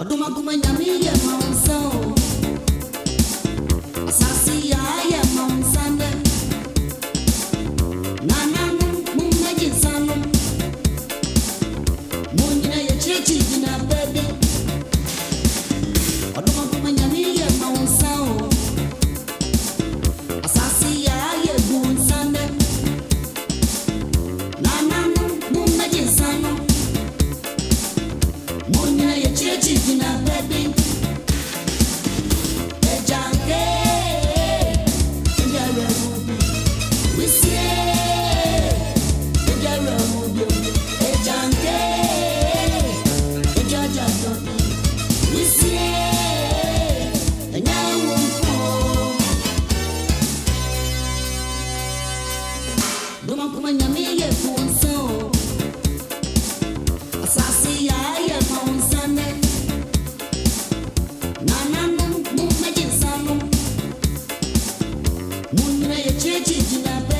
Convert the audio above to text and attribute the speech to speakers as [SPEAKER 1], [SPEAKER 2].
[SPEAKER 1] Ọdụmakụma nyame yɛ ma wo nsa o asase yɛ Argentina.